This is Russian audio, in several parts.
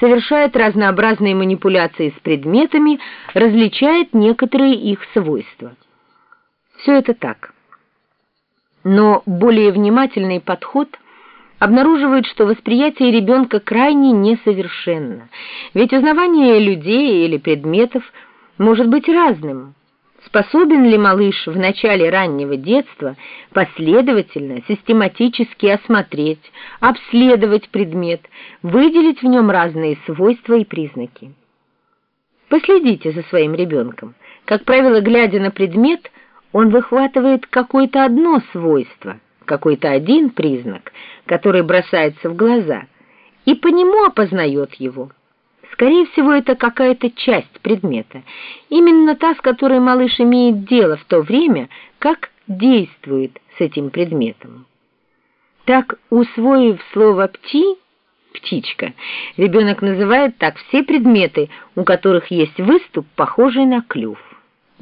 совершает разнообразные манипуляции с предметами, различает некоторые их свойства. Все это так. Но более внимательный подход обнаруживает, что восприятие ребенка крайне несовершенно, ведь узнавание людей или предметов может быть разным. Способен ли малыш в начале раннего детства последовательно, систематически осмотреть, обследовать предмет, выделить в нем разные свойства и признаки? Последите за своим ребенком. Как правило, глядя на предмет, он выхватывает какое-то одно свойство, какой-то один признак, который бросается в глаза, и по нему опознает его. Скорее всего, это какая-то часть предмета, именно та, с которой малыш имеет дело в то время, как действует с этим предметом. Так, усвоив слово «пти», «птичка», ребенок называет так все предметы, у которых есть выступ, похожий на клюв.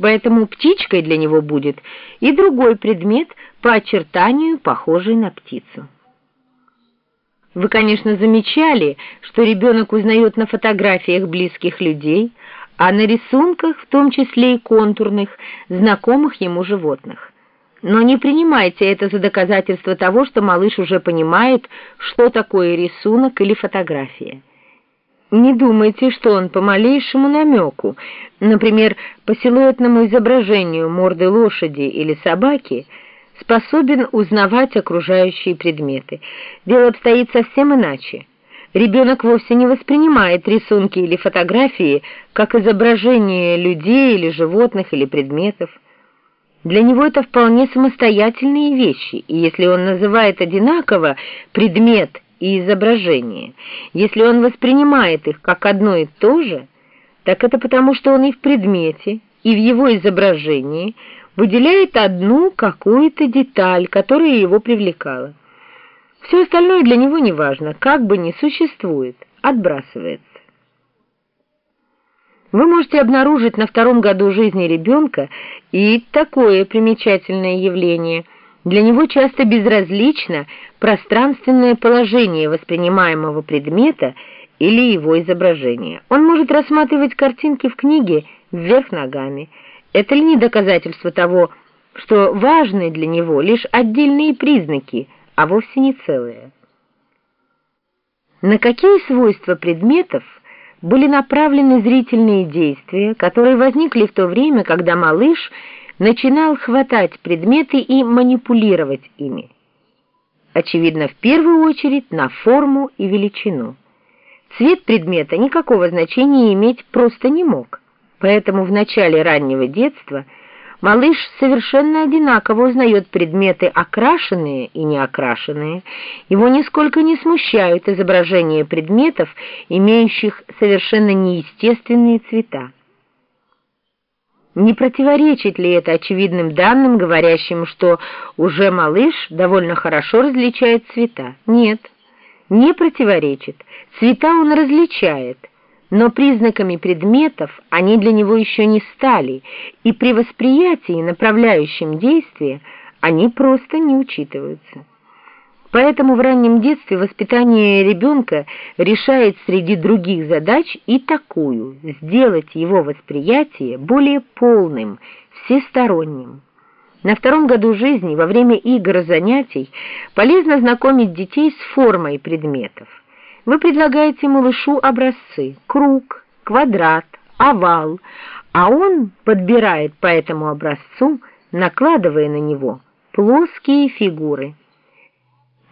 Поэтому птичкой для него будет и другой предмет, по очертанию похожий на птицу. Вы, конечно, замечали, что ребенок узнает на фотографиях близких людей, а на рисунках, в том числе и контурных, знакомых ему животных. Но не принимайте это за доказательство того, что малыш уже понимает, что такое рисунок или фотография. Не думайте, что он по малейшему намеку, например, по силуэтному изображению морды лошади или собаки – способен узнавать окружающие предметы. Дело обстоит совсем иначе. Ребенок вовсе не воспринимает рисунки или фотографии как изображение людей или животных или предметов. Для него это вполне самостоятельные вещи, и если он называет одинаково предмет и изображение, если он воспринимает их как одно и то же, так это потому, что он и в предмете, и в его изображении – выделяет одну какую-то деталь, которая его привлекала. Все остальное для него не важно, как бы ни существует, отбрасывается. Вы можете обнаружить на втором году жизни ребенка и такое примечательное явление. Для него часто безразлично пространственное положение воспринимаемого предмета или его изображения. Он может рассматривать картинки в книге вверх ногами – это ли не доказательство того, что важны для него лишь отдельные признаки, а вовсе не целые? На какие свойства предметов были направлены зрительные действия, которые возникли в то время, когда малыш начинал хватать предметы и манипулировать ими? Очевидно, в первую очередь на форму и величину. Цвет предмета никакого значения иметь просто не мог. Поэтому в начале раннего детства малыш совершенно одинаково узнает предметы окрашенные и неокрашенные. Его нисколько не смущают изображения предметов, имеющих совершенно неестественные цвета. Не противоречит ли это очевидным данным, говорящим, что уже малыш довольно хорошо различает цвета? Нет, не противоречит. Цвета он различает – но признаками предметов они для него еще не стали, и при восприятии, направляющем действие, они просто не учитываются. Поэтому в раннем детстве воспитание ребенка решает среди других задач и такую – сделать его восприятие более полным, всесторонним. На втором году жизни, во время игр и занятий, полезно знакомить детей с формой предметов. Вы предлагаете малышу образцы – круг, квадрат, овал, а он подбирает по этому образцу, накладывая на него плоские фигуры.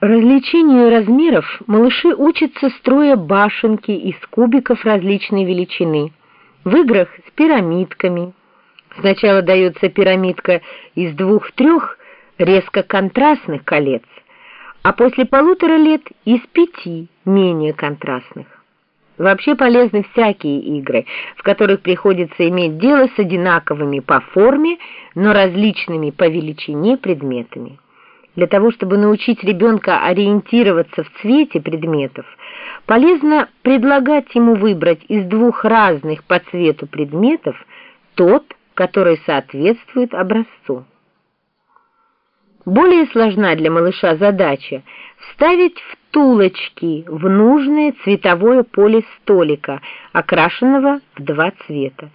Различению размеров малыши учатся строя башенки из кубиков различной величины, в играх с пирамидками. Сначала дается пирамидка из двух-трех резко контрастных колец, а после полутора лет из пяти менее контрастных. Вообще полезны всякие игры, в которых приходится иметь дело с одинаковыми по форме, но различными по величине предметами. Для того, чтобы научить ребенка ориентироваться в цвете предметов, полезно предлагать ему выбрать из двух разных по цвету предметов тот, который соответствует образцу. Более сложна для малыша задача вставить в втулочки в нужное цветовое поле столика, окрашенного в два цвета.